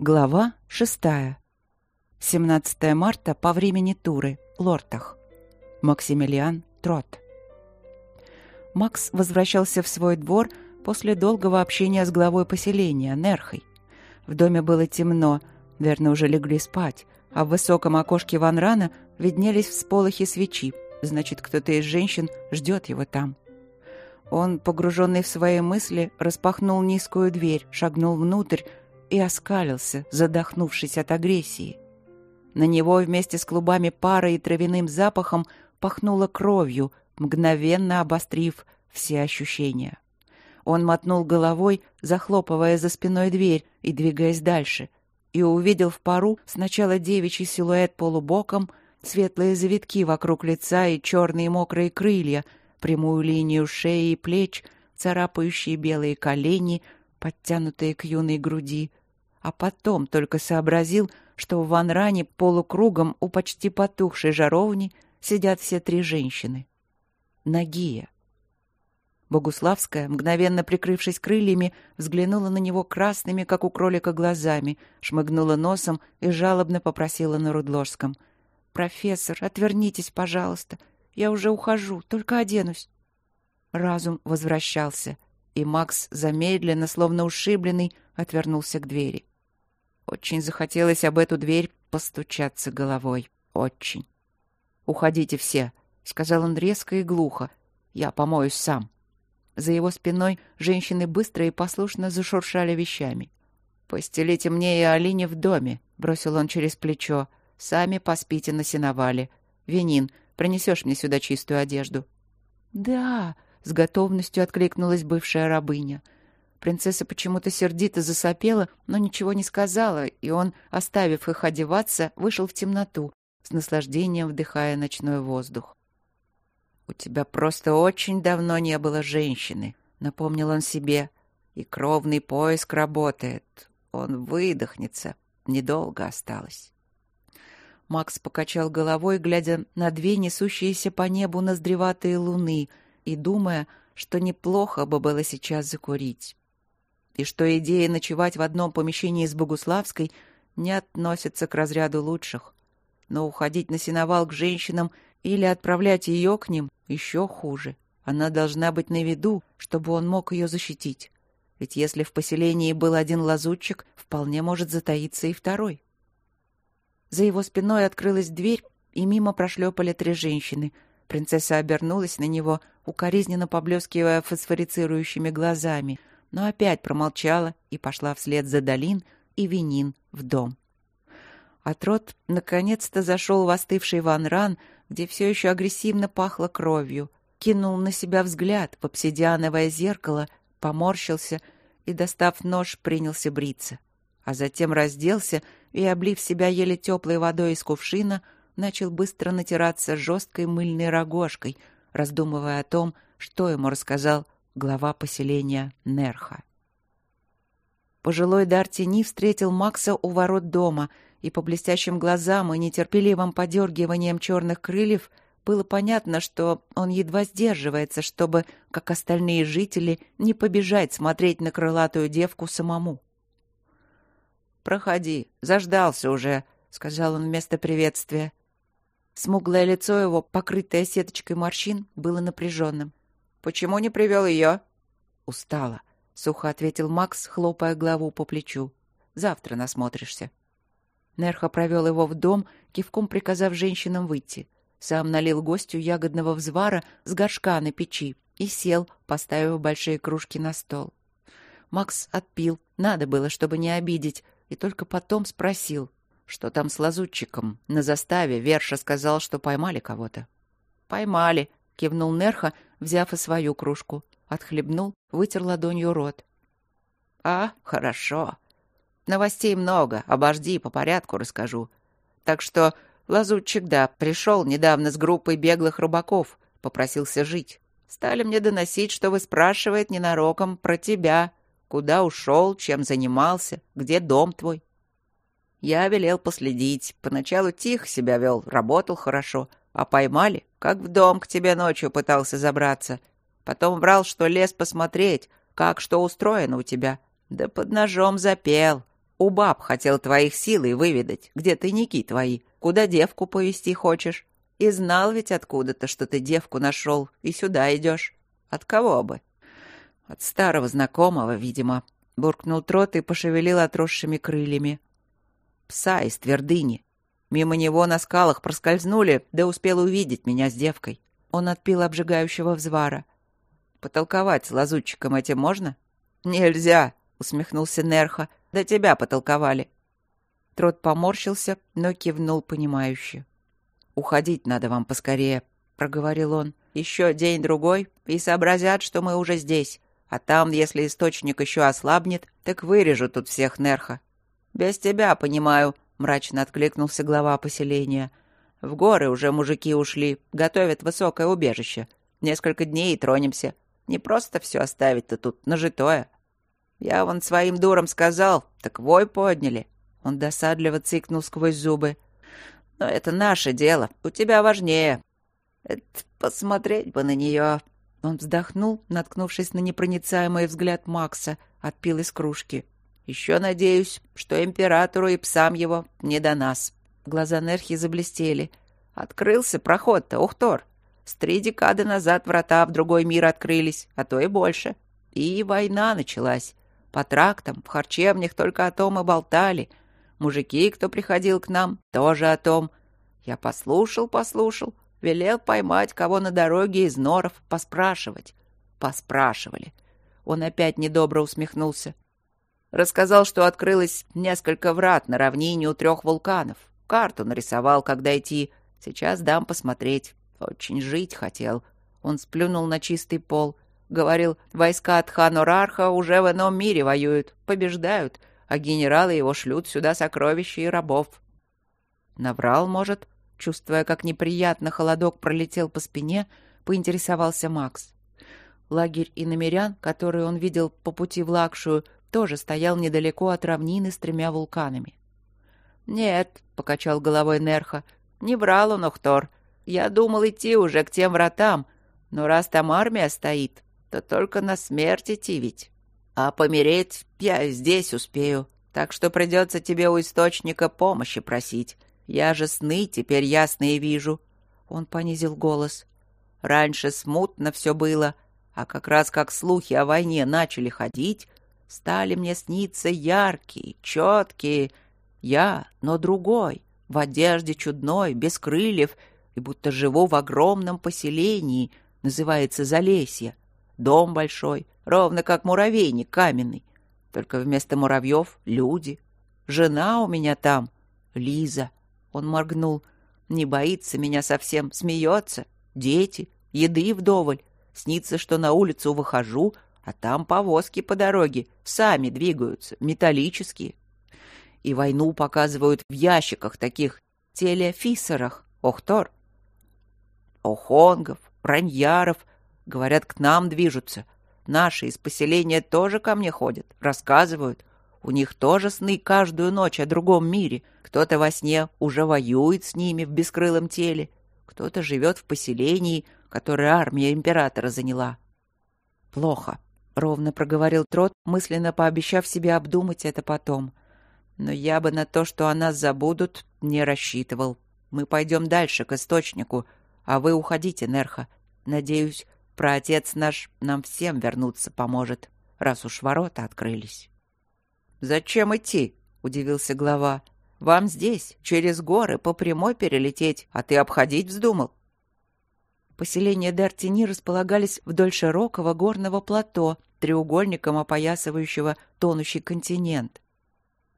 Глава шестая. 17 марта по времени Туры, Лортах. Максимилиан Трот. Макс возвращался в свой двор после долгого общения с главой поселения, Нерхой. В доме было темно, верно, уже легли спать, а в высоком окошке Ванрана виднелись всполохи свечи, значит, кто-то из женщин ждет его там. Он, погруженный в свои мысли, распахнул низкую дверь, шагнул внутрь и оскалился, задохнувшись от агрессии. На него вместе с клубами пара и травяным запахом пахнуло кровью, мгновенно обострив все ощущения. Он мотнул головой, захлопывая за спиной дверь и двигаясь дальше, и увидел в пару сначала девичий силуэт полубоком, светлые завитки вокруг лица и черные мокрые крылья, прямую линию шеи и плеч, царапающие белые колени, подтянутые к юной груди, а потом только сообразил, что в ванране полукругом у почти потухшей жаровни сидят все три женщины. Нагия. Богуславская, мгновенно прикрывшись крыльями, взглянула на него красными, как у кролика, глазами, шмыгнула носом и жалобно попросила на Рудложском. «Профессор, отвернитесь, пожалуйста. Я уже ухожу, только оденусь». Разум возвращался, и Макс замедленно, словно ушибленный, отвернулся к двери. Очень захотелось об эту дверь постучаться головой. Очень. «Уходите все», — сказал он резко и глухо. «Я помоюсь сам». За его спиной женщины быстро и послушно зашуршали вещами. «Постелите мне и Алине в доме», — бросил он через плечо. «Сами поспите на сеновале. Венин, принесешь мне сюда чистую одежду?» «Да», — с готовностью откликнулась бывшая рабыня. Принцесса почему-то сердито засопела, но ничего не сказала, и он, оставив их одеваться, вышел в темноту, с наслаждением вдыхая ночной воздух. «У тебя просто очень давно не было женщины», — напомнил он себе. «И кровный поиск работает. Он выдохнется. Недолго осталось». Макс покачал головой, глядя на две несущиеся по небу ноздреватые луны и думая, что неплохо бы было сейчас закурить и что идея ночевать в одном помещении с Богуславской не относится к разряду лучших. Но уходить на сеновал к женщинам или отправлять ее к ним еще хуже. Она должна быть на виду, чтобы он мог ее защитить. Ведь если в поселении был один лазутчик, вполне может затаиться и второй. За его спиной открылась дверь, и мимо прошлепали три женщины. Принцесса обернулась на него, укоризненно поблескивая фосфорицирующими глазами — но опять промолчала и пошла вслед за Долин и Винин в дом. Отрот наконец-то зашел в остывший Ван Ран, где все еще агрессивно пахло кровью, кинул на себя взгляд в обсидиановое зеркало, поморщился и, достав нож, принялся бриться. А затем разделся и, облив себя еле теплой водой из кувшина, начал быстро натираться жесткой мыльной рогожкой, раздумывая о том, что ему рассказал глава поселения Нерха. Пожилой дар тени встретил Макса у ворот дома, и по блестящим глазам и нетерпеливым подергиванием черных крыльев было понятно, что он едва сдерживается, чтобы, как остальные жители, не побежать смотреть на крылатую девку самому. «Проходи, заждался уже», — сказал он вместо приветствия. Смуглое лицо его, покрытое сеточкой морщин, было напряженным. Почему не привел ее?» «Устала», — сухо ответил Макс, хлопая главу по плечу. «Завтра насмотришься». Нерха провел его в дом, кивком приказав женщинам выйти. Сам налил гостю ягодного взвара с горшка на печи и сел, поставив большие кружки на стол. Макс отпил, надо было, чтобы не обидеть, и только потом спросил, что там с лазутчиком. На заставе Верша сказал, что поймали кого-то. «Поймали», — кивнул Нерха, взяв и свою кружку. Отхлебнул, вытер ладонью рот. «А, хорошо. Новостей много, обожди, по порядку расскажу. Так что лазутчик, да, пришел недавно с группой беглых рыбаков, попросился жить. Стали мне доносить, что вы спрашивает ненароком про тебя. Куда ушел, чем занимался, где дом твой?» Я велел последить. Поначалу тихо себя вел, работал хорошо. А поймали, как в дом к тебе ночью пытался забраться. Потом врал, что лез посмотреть, как что устроено у тебя. Да под ножом запел. У баб хотел твоих силой выведать, где тайники твои, куда девку повести хочешь. И знал ведь откуда-то, что ты девку нашел, и сюда идешь. От кого бы? От старого знакомого, видимо. Буркнул трот и пошевелил отросшими крыльями. Пса из твердыни. Мимо него на скалах проскользнули, да успел увидеть меня с девкой. Он отпил обжигающего взвара. «Потолковать с лазутчиком этим можно?» «Нельзя!» — усмехнулся Нерха. «Да тебя потолковали». Трот поморщился, но кивнул понимающе. «Уходить надо вам поскорее», — проговорил он. «Еще день-другой, и сообразят, что мы уже здесь. А там, если источник еще ослабнет, так вырежу тут всех Нерха». «Без тебя, понимаю», — мрачно откликнулся глава поселения. «В горы уже мужики ушли, готовят высокое убежище. Несколько дней и тронемся. Не просто все оставить-то тут, нажитое». «Я вон своим дурам сказал, так вой подняли». Он досадливо цикнул сквозь зубы. «Но это наше дело, у тебя важнее. Это посмотреть бы на нее». Он вздохнул, наткнувшись на непроницаемый взгляд Макса, отпил из кружки. Еще надеюсь, что императору и псам его не до нас. Глаза Нерхи заблестели. Открылся проход-то, Ухтор. С три декады назад врата в другой мир открылись, а то и больше. И война началась. По трактам, в харчевнях только о том и болтали. Мужики, кто приходил к нам, тоже о том. Я послушал, послушал, велел поймать кого на дороге из норов, поспрашивать. Поспрашивали. Он опять недобро усмехнулся. Рассказал, что открылось несколько врат на равнине у трех вулканов. Карту нарисовал, когда идти. Сейчас дам посмотреть. Очень жить хотел. Он сплюнул на чистый пол. Говорил, войска от Ханурарха уже в ином мире воюют, побеждают, а генералы его шлют сюда сокровища и рабов. Наврал, может, чувствуя, как неприятно холодок пролетел по спине, поинтересовался Макс. Лагерь иномерян, который он видел по пути в Лакшую, тоже стоял недалеко от равнины с тремя вулканами. «Нет», — покачал головой Нерха, — «не брал он Ухтор. Я думал идти уже к тем вратам, но раз там армия стоит, то только на смерть идти ведь. А помереть я здесь успею, так что придется тебе у источника помощи просить. Я же сны теперь ясные вижу». Он понизил голос. «Раньше смутно все было, а как раз как слухи о войне начали ходить, стали мне сниться яркие, четкие. Я, но другой, в одежде чудной, без крыльев, и будто живу в огромном поселении, называется Залесье. Дом большой, ровно как муравейник каменный. Только вместо муравьев — люди. Жена у меня там, Лиза. Он моргнул. Не боится меня совсем, смеется. Дети, еды вдоволь. Снится, что на улицу выхожу — а там повозки по дороге сами двигаются, металлические. И войну показывают в ящиках таких телефисерах. Охтор. Охонгов, раньяров, говорят, к нам движутся. Наши из поселения тоже ко мне ходят, рассказывают. У них тоже сны каждую ночь о другом мире. Кто-то во сне уже воюет с ними в бескрылом теле, кто-то живет в поселении, которое армия императора заняла. Плохо ровно проговорил Трот, мысленно пообещав себе обдумать это потом. Но я бы на то, что о нас забудут, не рассчитывал. Мы пойдем дальше, к источнику, а вы уходите, Нерха. Надеюсь, праотец наш нам всем вернуться поможет, раз уж ворота открылись. «Зачем идти?» — удивился глава. «Вам здесь, через горы, по прямой перелететь, а ты обходить вздумал?» Поселения Дартини располагались вдоль широкого горного плато, треугольником опоясывающего тонущий континент.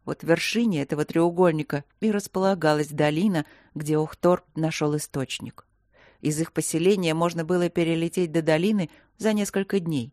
Вот в вершине этого треугольника и располагалась долина, где Ухтор нашел источник. Из их поселения можно было перелететь до долины за несколько дней.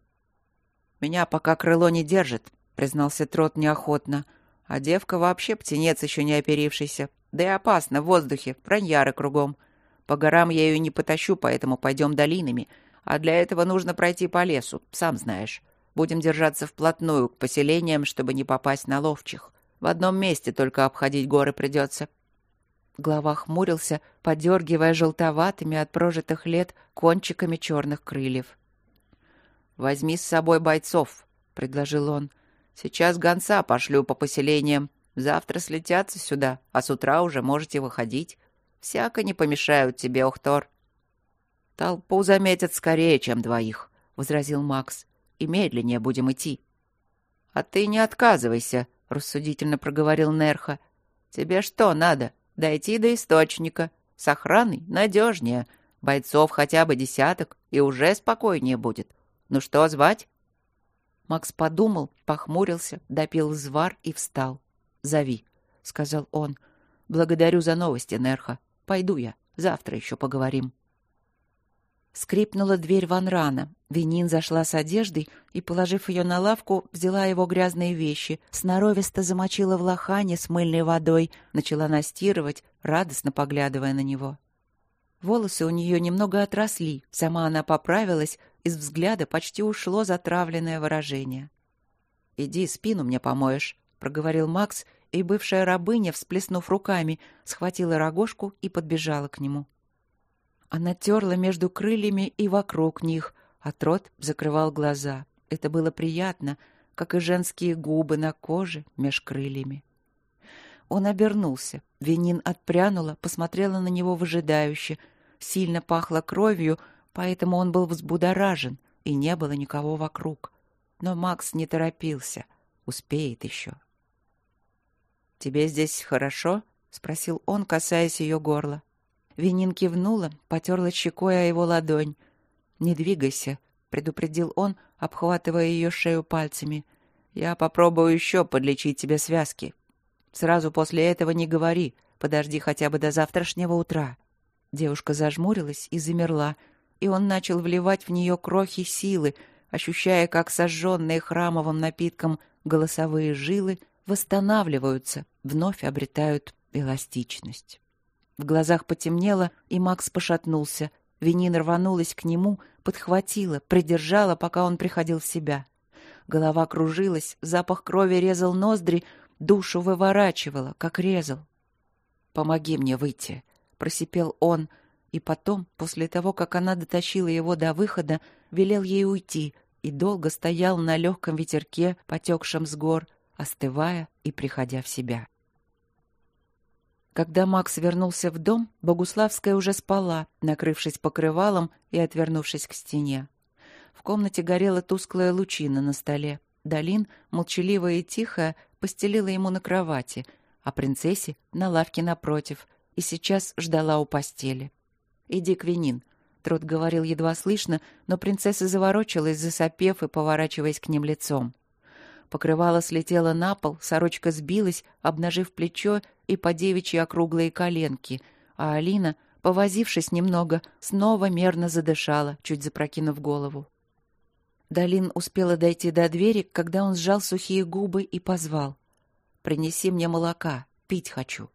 «Меня пока крыло не держит», — признался Трот неохотно. «А девка вообще птенец еще не оперившийся. Да и опасно в воздухе, раньяры кругом. По горам я ее не потащу, поэтому пойдем долинами. А для этого нужно пройти по лесу, сам знаешь. Будем держаться вплотную к поселениям, чтобы не попасть на ловчих. В одном месте только обходить горы придется. Глава хмурился, подергивая желтоватыми от прожитых лет кончиками черных крыльев. «Возьми с собой бойцов», — предложил он. «Сейчас гонца пошлю по поселениям. Завтра слетятся сюда, а с утра уже можете выходить. Всяко не помешают тебе, Охтор». «Толпу заметят скорее, чем двоих», — возразил Макс. «И медленнее будем идти». «А ты не отказывайся», — рассудительно проговорил Нерха. «Тебе что надо? Дойти до источника. С охраной надежнее. Бойцов хотя бы десяток, и уже спокойнее будет. Ну что, звать?» Макс подумал, похмурился, допил звар и встал. «Зови», — сказал он. «Благодарю за новости, Нерха. Пойду я. Завтра еще поговорим». Скрипнула дверь Ван Рана. Винин зашла с одеждой и, положив ее на лавку, взяла его грязные вещи, сноровисто замочила в лохане с мыльной водой, начала настирывать, радостно поглядывая на него. Волосы у нее немного отросли, сама она поправилась, из взгляда почти ушло затравленное выражение. «Иди спину мне помоешь», — проговорил Макс, и бывшая рабыня, всплеснув руками, схватила рогожку и подбежала к нему. Она терла между крыльями и вокруг них, а трот закрывал глаза. Это было приятно, как и женские губы на коже меж крыльями. Он обернулся. Венин отпрянула, посмотрела на него выжидающе. Сильно пахло кровью, поэтому он был взбудоражен, и не было никого вокруг. Но Макс не торопился. Успеет еще. «Тебе здесь хорошо?» — спросил он, касаясь ее горла. Винин кивнула, потерла щекой о его ладонь. «Не двигайся», — предупредил он, обхватывая ее шею пальцами. «Я попробую еще подлечить тебе связки. Сразу после этого не говори, подожди хотя бы до завтрашнего утра». Девушка зажмурилась и замерла, и он начал вливать в нее крохи силы, ощущая, как сожженные храмовым напитком голосовые жилы восстанавливаются, вновь обретают эластичность. В глазах потемнело, и Макс пошатнулся. Винин рванулась к нему, подхватила, придержала, пока он приходил в себя. Голова кружилась, запах крови резал ноздри, душу выворачивала, как резал. «Помоги мне выйти», — просипел он, и потом, после того, как она дотащила его до выхода, велел ей уйти и долго стоял на легком ветерке, потекшем с гор, остывая и приходя в себя. Когда Макс вернулся в дом, Богуславская уже спала, накрывшись покрывалом и отвернувшись к стене. В комнате горела тусклая лучина на столе. Далин, молчаливая и тихая, постелила ему на кровати, а принцессе — на лавке напротив, и сейчас ждала у постели. «Иди к Винин», — Трот говорил едва слышно, но принцесса заворочилась, засопев и поворачиваясь к ним лицом. Покрывало слетело на пол, сорочка сбилась, обнажив плечо и по девичьи округлые коленки, а Алина, повозившись немного, снова мерно задышала, чуть запрокинув голову. Далин успела дойти до двери, когда он сжал сухие губы и позвал. «Принеси мне молока, пить хочу».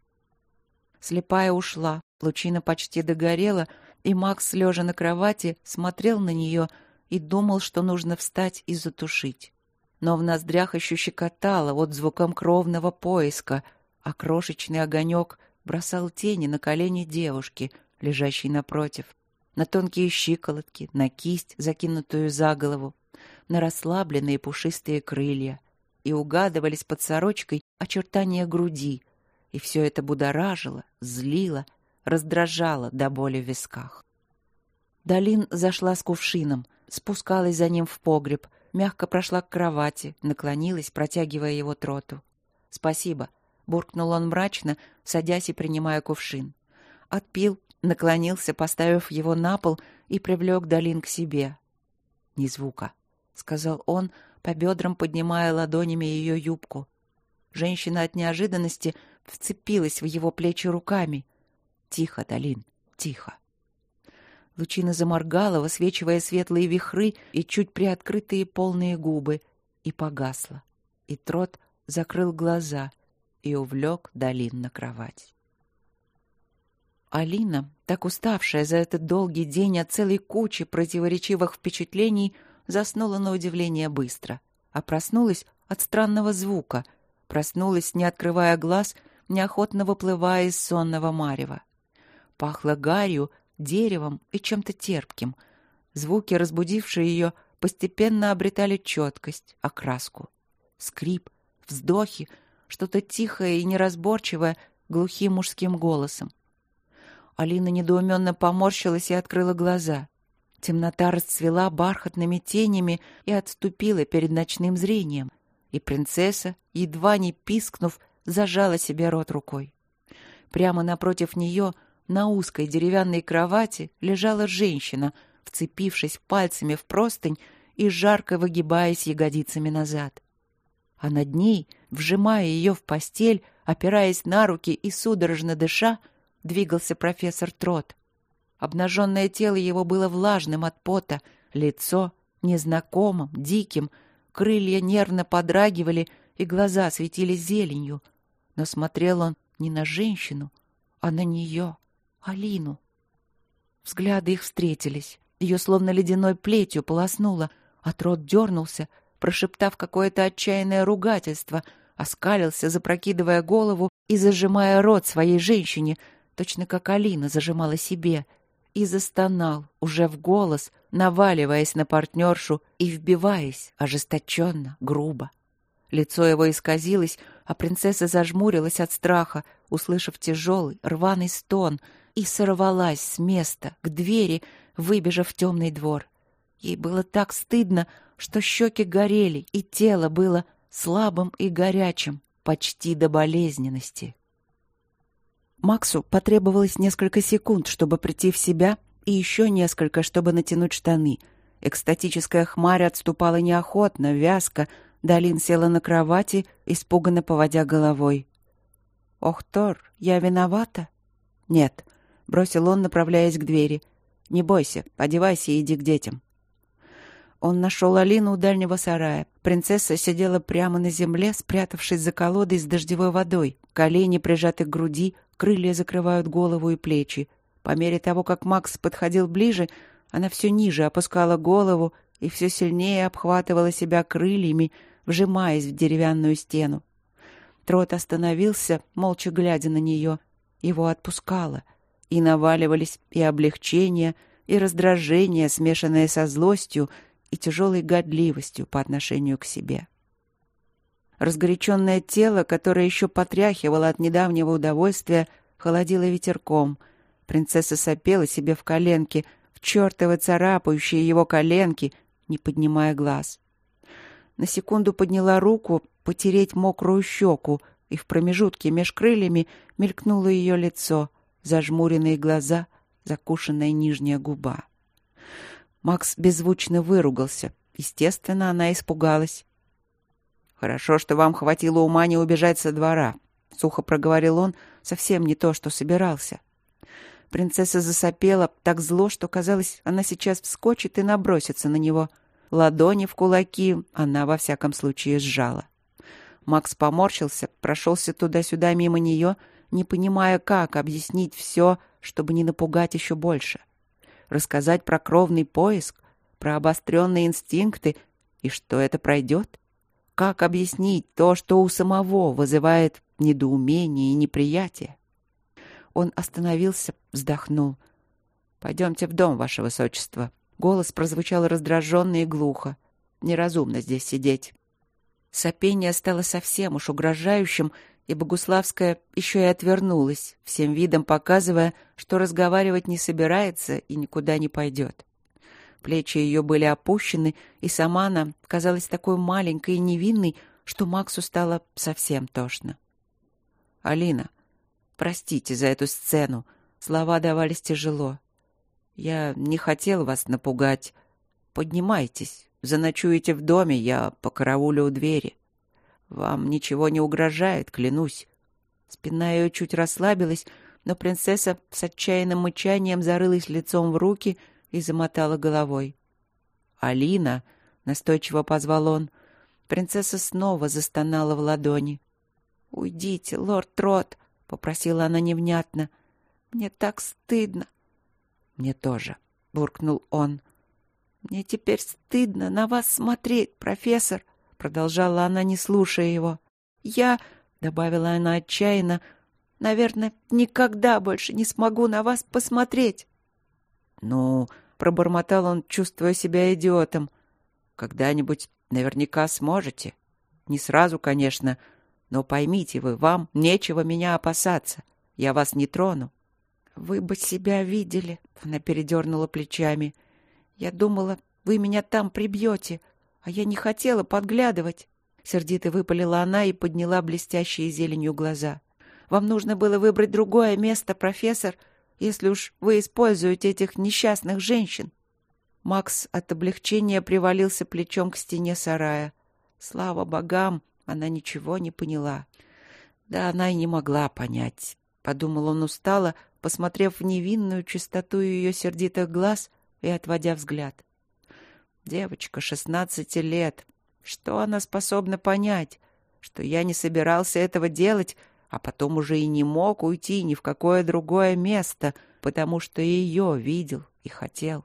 Слепая ушла, лучина почти догорела, и Макс, лежа на кровати, смотрел на нее и думал, что нужно встать и затушить но в ноздрях еще щекотало от звуком кровного поиска, а крошечный огонек бросал тени на колени девушки, лежащей напротив, на тонкие щиколотки, на кисть, закинутую за голову, на расслабленные пушистые крылья, и угадывались под сорочкой очертания груди, и все это будоражило, злило, раздражало до боли в висках. Далин зашла с кувшином, спускалась за ним в погреб — мягко прошла к кровати, наклонилась, протягивая его троту. «Спасибо», — буркнул он мрачно, садясь и принимая кувшин. Отпил, наклонился, поставив его на пол и привлек Долин к себе. «Ни звука», — сказал он, по бедрам поднимая ладонями ее юбку. Женщина от неожиданности вцепилась в его плечи руками. «Тихо, Долин, тихо». Лучина заморгала, высвечивая светлые вихры и чуть приоткрытые полные губы, и погасла. И Трот закрыл глаза и увлек Долин на кровать. Алина, так уставшая за этот долгий день от целой кучи противоречивых впечатлений, заснула на удивление быстро, а проснулась от странного звука, проснулась, не открывая глаз, неохотно выплывая из сонного марева. Пахло гарью, деревом и чем-то терпким. Звуки, разбудившие ее, постепенно обретали четкость, окраску. Скрип, вздохи, что-то тихое и неразборчивое, глухим мужским голосом. Алина недоуменно поморщилась и открыла глаза. Темнота расцвела бархатными тенями и отступила перед ночным зрением, и принцесса, едва не пискнув, зажала себе рот рукой. Прямо напротив нее, на узкой деревянной кровати, лежала женщина, вцепившись пальцами в простынь и жарко выгибаясь ягодицами назад. А над ней, вжимая ее в постель, опираясь на руки и судорожно дыша, двигался профессор Трот. Обнаженное тело его было влажным от пота, лицо незнакомым, диким, крылья нервно подрагивали и глаза светились зеленью. Но смотрел он не на женщину, а на нее, Алину. Взгляды их встретились. Ее словно ледяной плетью полоснуло, а Трот дернулся, прошептав какое-то отчаянное ругательство, оскалился, запрокидывая голову и зажимая рот своей женщине, точно как Алина зажимала себе, и застонал, уже в голос, наваливаясь на партнершу и вбиваясь ожесточенно, грубо. Лицо его исказилось, а принцесса зажмурилась от страха, услышав тяжелый, рваный стон, и сорвалась с места, к двери, выбежав в темный двор. Ей было так стыдно, что щеки горели, и тело было слабым и горячим, почти до болезненности. Максу потребовалось несколько секунд, чтобы прийти в себя, и еще несколько, чтобы натянуть штаны. Экстатическая хмарь отступала неохотно, вязко. Далин села на кровати, испуганно поводя головой. «Ох, Тор, я виновата?» «Нет», — бросил он, направляясь к двери. «Не бойся, одевайся и иди к детям». Он нашел Алину у дальнего сарая. Принцесса сидела прямо на земле, спрятавшись за колодой с дождевой водой. Колени прижаты к груди, крылья закрывают голову и плечи. По мере того, как Макс подходил ближе, она все ниже опускала голову и все сильнее обхватывала себя крыльями, вжимаясь в деревянную стену. Трот остановился, молча глядя на нее. Его отпускало. И наваливались и облегчение, и раздражение, смешанное со злостью, и тяжелой годливостью по отношению к себе. Разгоряченное тело, которое еще потряхивало от недавнего удовольствия, холодило ветерком. Принцесса сопела себе в коленки, в чертовы царапающие его коленки, не поднимая глаз. На секунду подняла руку потереть мокрую щеку, и в промежутке меж крыльями мелькнуло ее лицо, зажмуренные глаза, закушенная нижняя губа. Макс беззвучно выругался. Естественно, она испугалась. «Хорошо, что вам хватило ума не убежать со двора», — сухо проговорил он, совсем не то, что собирался. Принцесса засопела так зло, что, казалось, она сейчас вскочит и набросится на него. Ладони в кулаки она, во всяком случае, сжала. Макс поморщился, прошелся туда-сюда мимо нее, не понимая, как объяснить все, чтобы не напугать еще больше. — рассказать про кровный поиск, про обостренные инстинкты и что это пройдет? Как объяснить то, что у самого вызывает недоумение и неприятие? Он остановился, вздохнул. «Пойдемте в дом, ваше высочество». Голос прозвучал раздраженно и глухо. «Неразумно здесь сидеть». Сопение стало совсем уж угрожающим, и Богуславская еще и отвернулась, всем видом показывая, что разговаривать не собирается и никуда не пойдет. Плечи ее были опущены, и сама она казалась такой маленькой и невинной, что Максу стало совсем тошно. «Алина, простите за эту сцену. Слова давались тяжело. Я не хотел вас напугать. Поднимайтесь, заночуете в доме, я покараулю у двери». Вам ничего не угрожает, клянусь. Спина ее чуть расслабилась, но принцесса с отчаянным мычанием зарылась лицом в руки и замотала головой. «Алина!» — настойчиво позвал он. Принцесса снова застонала в ладони. «Уйдите, лорд Трот!» — попросила она невнятно. «Мне так стыдно!» «Мне тоже!» — буркнул он. «Мне теперь стыдно на вас смотреть, профессор!» Продолжала она, не слушая его. «Я...» — добавила она отчаянно. «Наверное, никогда больше не смогу на вас посмотреть». «Ну...» — пробормотал он, чувствуя себя идиотом. «Когда-нибудь наверняка сможете. Не сразу, конечно, Но поймите вы, вам нечего меня опасаться. Я вас не трону. Вы бы себя видели, она передернула плечами. Я думала, вы меня там прибьете, а я не хотела подглядывать. Сердито выпалила она и подняла блестящие зеленью глаза. Вам нужно было выбрать другое место, профессор, если уж вы используете этих несчастных женщин. Макс от облегчения привалился плечом к стене сарая. Слава богам, она ничего не поняла. Да она и не могла понять. Подумал он устало, посмотрев в невинную чистоту ее сердитых глаз и отводя взгляд. Девочка, шестнадцати лет. Что она способна понять? Что я не собирался этого делать, а потом уже и не мог уйти ни в какое другое место, потому что ее видел и хотел.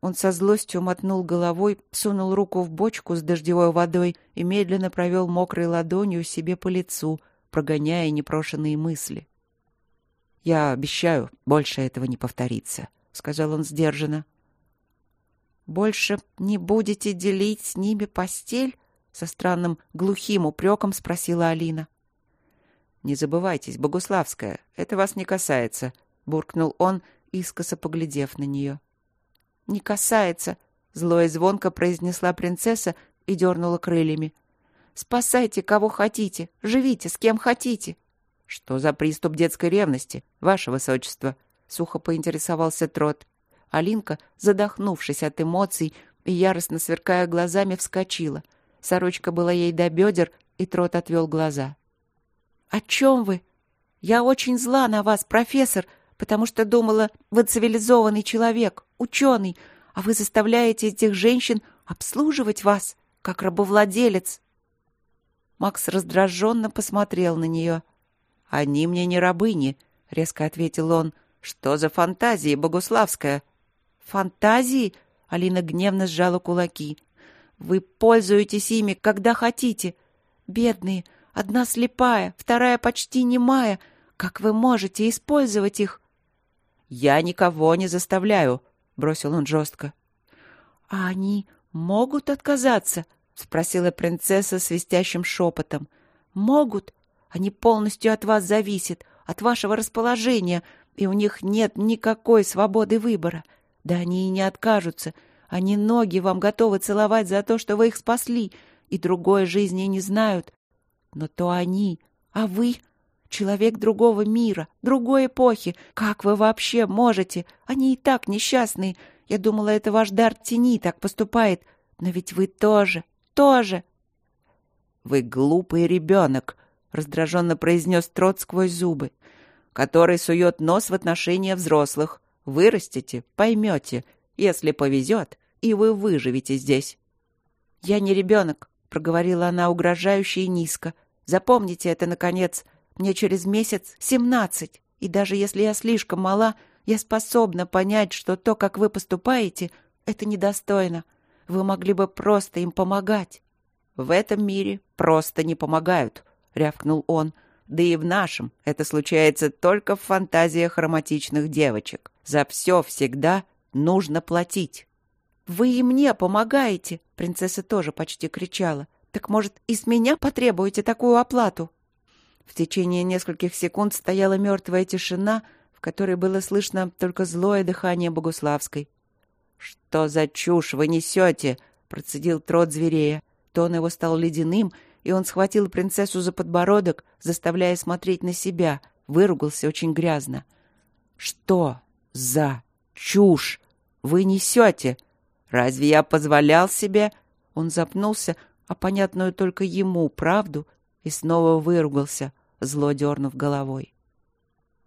Он со злостью мотнул головой, сунул руку в бочку с дождевой водой и медленно провел мокрой ладонью себе по лицу, прогоняя непрошенные мысли. «Я обещаю, больше этого не повторится», — сказал он сдержанно. «Больше не будете делить с ними постель?» — со странным глухим упреком спросила Алина. «Не забывайтесь, Богуславская, это вас не касается», — буркнул он, искоса поглядев на нее. «Не касается», — зло и звонко произнесла принцесса и дернула крыльями. «Спасайте, кого хотите, живите, с кем хотите». «Что за приступ детской ревности, ваше высочество?» — сухо поинтересовался Трот. Алинка, задохнувшись от эмоций и яростно сверкая глазами, вскочила. Сорочка была ей до бедер, и Трот отвел глаза. «О чем вы? Я очень зла на вас, профессор, потому что думала, вы цивилизованный человек, ученый, а вы заставляете этих женщин обслуживать вас, как рабовладелец». Макс раздраженно посмотрел на нее. «Они мне не рабыни», — резко ответил он. «Что за фантазии, Богуславская?» «Фантазии?» — Алина гневно сжала кулаки. «Вы пользуетесь ими, когда хотите. Бедные, одна слепая, вторая почти немая. Как вы можете использовать их?» «Я никого не заставляю», — бросил он жестко. «А они могут отказаться?» — спросила принцесса свистящим шепотом. «Могут. Они полностью от вас зависят, от вашего расположения, и у них нет никакой свободы выбора. Да они и не откажутся. Они ноги вам готовы целовать за то, что вы их спасли, и другой жизни не знают. Но то они, а вы Человек другого мира, другой эпохи. Как вы вообще можете? Они и так несчастные. Я думала, это ваш дар тени так поступает. Но ведь вы тоже, тоже. Вы глупый ребенок, раздраженно произнес Трот сквозь зубы, который сует нос в отношения взрослых. Вырастете, поймете, если повезет, и вы выживете здесь. Я не ребенок, проговорила она угрожающе и низко. Запомните это, наконец. — мне через месяц семнадцать, и даже если я слишком мала, я способна понять, что то, как вы поступаете, это недостойно. Вы могли бы просто им помогать. В этом мире просто не помогают, рявкнул он. Да и в нашем это случается только в фантазиях романтичных девочек. За все всегда нужно платить. Вы и мне помогаете, принцесса тоже почти кричала. Так может, и с меня потребуете такую оплату? В течение нескольких секунд стояла мертвая тишина, в которой было слышно только злое дыхание Богуславской. «Что за чушь вы несете?» — процедил трот зверея. Тон его стал ледяным, и он схватил принцессу за подбородок, заставляя смотреть на себя, выругался очень грязно. «Что за чушь вы несете? Разве я позволял себе...» Он запнулся, а понятную только ему правду и снова выругался, зло дернув головой.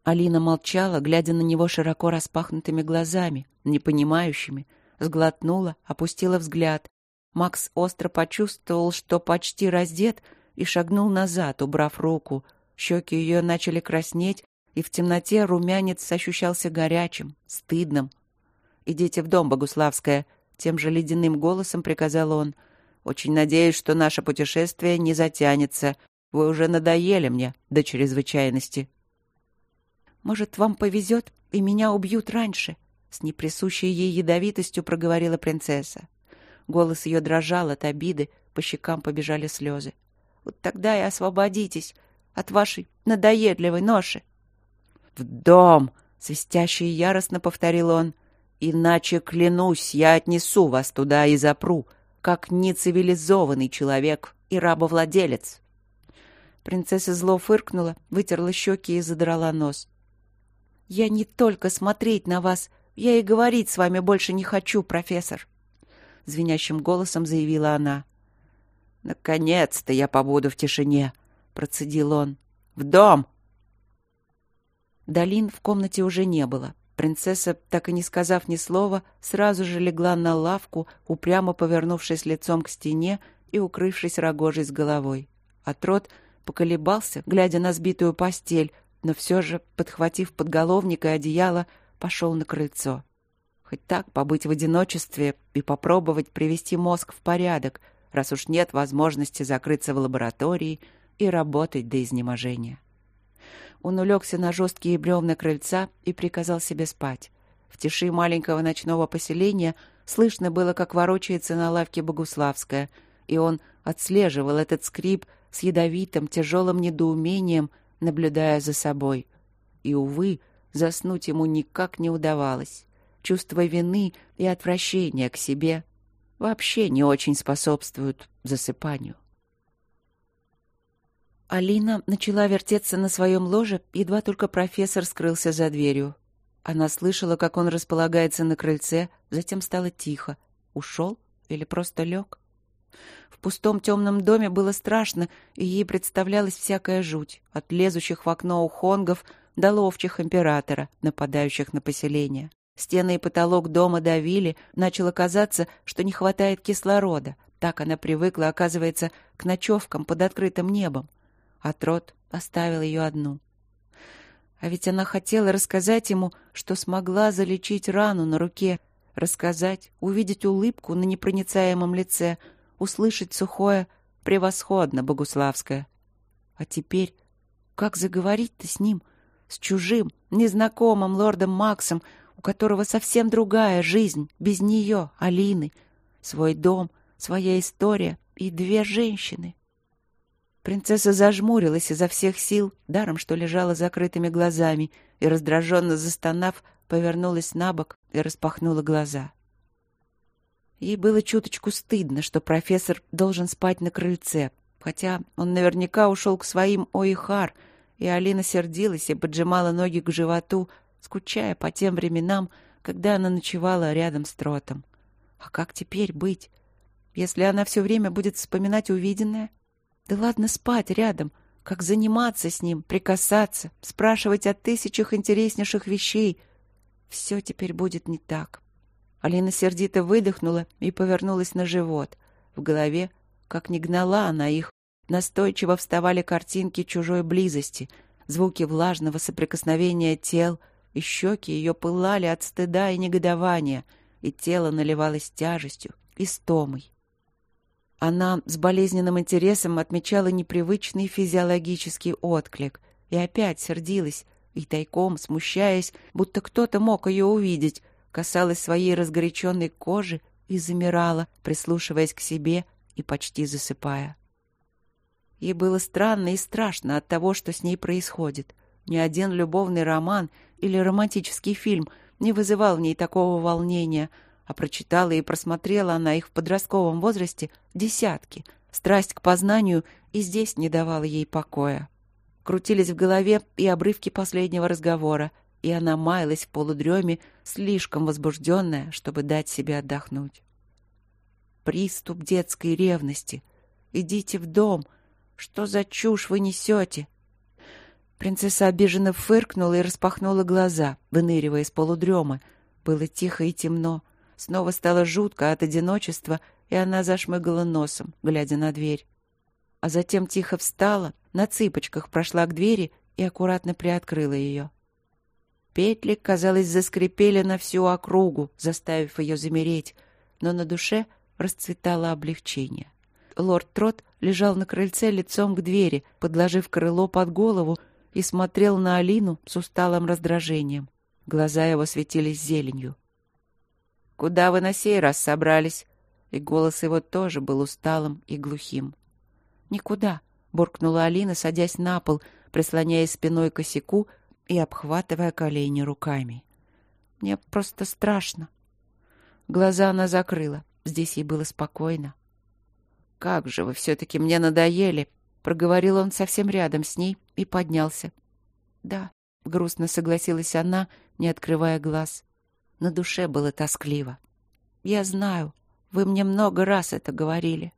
Алина молчала, глядя на него широко распахнутыми глазами, непонимающими, сглотнула, опустила взгляд. Макс остро почувствовал, что почти раздет, и шагнул назад, убрав руку. Щеки ее начали краснеть, и в темноте румянец ощущался горячим, стыдным. «Идите в дом, Богуславская», — тем же ледяным голосом приказал он. «Очень надеюсь, что наше путешествие не затянется. Вы уже надоели мне до чрезвычайности. Может, вам повезет, и меня убьют раньше? С неприсущей ей ядовитостью проговорила принцесса. Голос ее дрожал от обиды, по щекам побежали слезы. Вот тогда и освободитесь от вашей надоедливой ноши. «В дом!» — свистяще и яростно повторил он. «Иначе, клянусь, я отнесу вас туда и запру, как нецивилизованный человек и рабовладелец». Принцесса зло фыркнула, вытерла щеки и задрала нос. «Я не только смотреть на вас, я и говорить с вами больше не хочу, профессор», — звенящим голосом заявила она. «Наконец-то я побуду в тишине», — процедил он. «В дом!» Долин в комнате уже не было. Принцесса, так и не сказав ни слова, сразу же легла на лавку, упрямо повернувшись лицом к стене и укрывшись рогожей с головой. Трот поколебался, глядя на сбитую постель, но все же, подхватив подголовник и одеяло, пошел на крыльцо. Хоть так побыть в одиночестве и попробовать привести мозг в порядок, раз уж нет возможности закрыться в лаборатории и работать до изнеможения. Он улегся на жесткие бревна крыльца и приказал себе спать. В тиши маленького ночного поселения слышно было, как ворочается на лавке Богуславская, и он отслеживал этот скрип с ядовитым, тяжелым недоумением, наблюдая за собой. И, увы, заснуть ему никак не удавалось. Чувство вины и отвращения к себе вообще не очень способствуют засыпанию. Алина начала вертеться на своем ложе, едва только профессор скрылся за дверью. Она слышала, как он располагается на крыльце, затем стало тихо. Ушел или просто лег? В пустом темном доме было страшно, и ей представлялась всякая жуть, от лезущих в окно ухонгов до ловчих императора, нападающих на поселение. Стены и потолок дома давили, начало казаться, что не хватает кислорода. Так она привыкла, оказывается, к ночевкам под открытым небом а Трот оставил ее одну. А ведь она хотела рассказать ему, что смогла залечить рану на руке, рассказать, увидеть улыбку на непроницаемом лице, услышать сухое «превосходно, Богуславское». А теперь как заговорить-то с ним, с чужим, незнакомым лордом Максом, у которого совсем другая жизнь, без нее, Алины, свой дом, своя история и две женщины? Принцесса зажмурилась изо всех сил, даром что лежала закрытыми глазами, и, раздраженно застонав, повернулась на бок и распахнула глаза. Ей было чуточку стыдно, что профессор должен спать на крыльце, хотя он наверняка ушел к своим Оихар, и Алина сердилась и поджимала ноги к животу, скучая по тем временам, когда она ночевала рядом с Тротом. А как теперь быть, если она все время будет вспоминать увиденное? Да ладно спать рядом, как заниматься с ним, прикасаться, спрашивать о тысячах интереснейших вещей. Все теперь будет не так. Алина сердито выдохнула и повернулась на живот. В голове, как ни гнала она их, настойчиво вставали картинки чужой близости, звуки влажного соприкосновения тел, и щеки ее пылали от стыда и негодования, и тело наливалось тяжестью и стомой. Она с болезненным интересом отмечала непривычный физиологический отклик и опять сердилась, и тайком, смущаясь, будто кто-то мог ее увидеть, касалась своей разгоряченной кожи и замирала, прислушиваясь к себе и почти засыпая. Ей было странно и страшно от того, что с ней происходит. Ни один любовный роман или романтический фильм не вызывал в ней такого волнения — а прочитала и просмотрела она их в подростковом возрасте десятки. Страсть к познанию и здесь не давала ей покоя. Крутились в голове и обрывки последнего разговора, и она маялась в полудреме, слишком возбужденная, чтобы дать себе отдохнуть. Приступ детской ревности. Идите в дом. Что за чушь вы несете? Принцесса обиженно фыркнула и распахнула глаза, выныривая из полудрема. Было тихо и темно. Снова стало жутко от одиночества, и она зашмыгала носом, глядя на дверь. А затем тихо встала, на цыпочках прошла к двери и аккуратно приоткрыла ее. Петли, казалось, заскрипели на всю округу, заставив ее замереть, но на душе расцветало облегчение. Лорд Трот лежал на крыльце лицом к двери, подложив крыло под голову, и смотрел на Алину с усталым раздражением. Глаза его светились зеленью. Куда вы на сей раз собрались?» И голос его тоже был усталым и глухим. «Никуда», — буркнула Алина, садясь на пол, прислоняясь спиной к косяку и обхватывая колени руками. «Мне просто страшно». Глаза она закрыла. Здесь ей было спокойно. «Как же вы все-таки мне надоели!» — проговорил он совсем рядом с ней и поднялся. «Да», — грустно согласилась она, не открывая глаз. На душе было тоскливо. «Я знаю, вы мне много раз это говорили».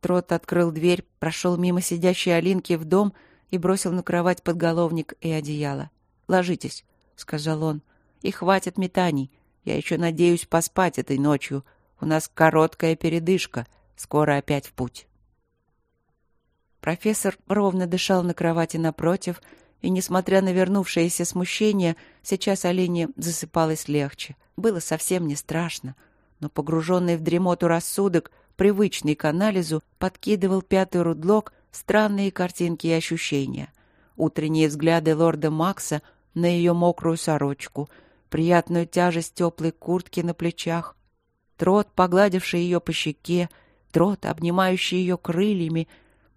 Трот открыл дверь, прошел мимо сидящей Алинки в дом и бросил на кровать подголовник и одеяло. «Ложитесь», — сказал он, — «и хватит метаний. Я еще надеюсь поспать этой ночью. У нас короткая передышка. Скоро опять в путь». Профессор ровно дышал на кровати напротив, и, несмотря на вернувшееся смущение, сейчас Алине засыпалось легче. Было совсем не страшно, но погруженный в дремоту рассудок — привычный к анализу, подкидывал пятый рудлок странные картинки и ощущения. Утренние взгляды лорда Макса на ее мокрую сорочку, приятную тяжесть теплой куртки на плечах, трот, погладивший ее по щеке, трот, обнимающий ее крыльями,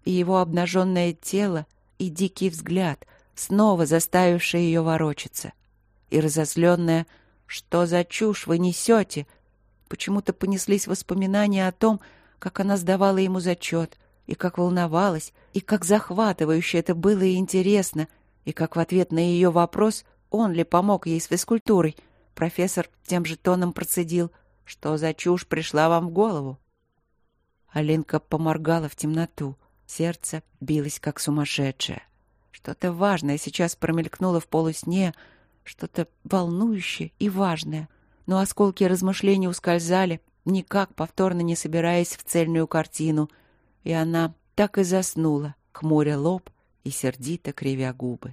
и его обнаженное тело, и дикий взгляд, снова заставивший ее ворочаться. И разозленная «Что за чушь вы несете?» — Почему-то понеслись воспоминания о том, как она сдавала ему зачет, и как волновалась, и как захватывающе это было и интересно, и как в ответ на ее вопрос, он ли помог ей с физкультурой, профессор тем же тоном процедил, что за чушь пришла вам в голову. Алинка поморгала в темноту. Сердце билось, как сумасшедшее. Что-то важное сейчас промелькнуло в полусне, что-то волнующее и важное — но осколки размышлений ускользали, никак повторно не собираясь в цельную картину, и она так и заснула, хмуря лоб и сердито кривя губы.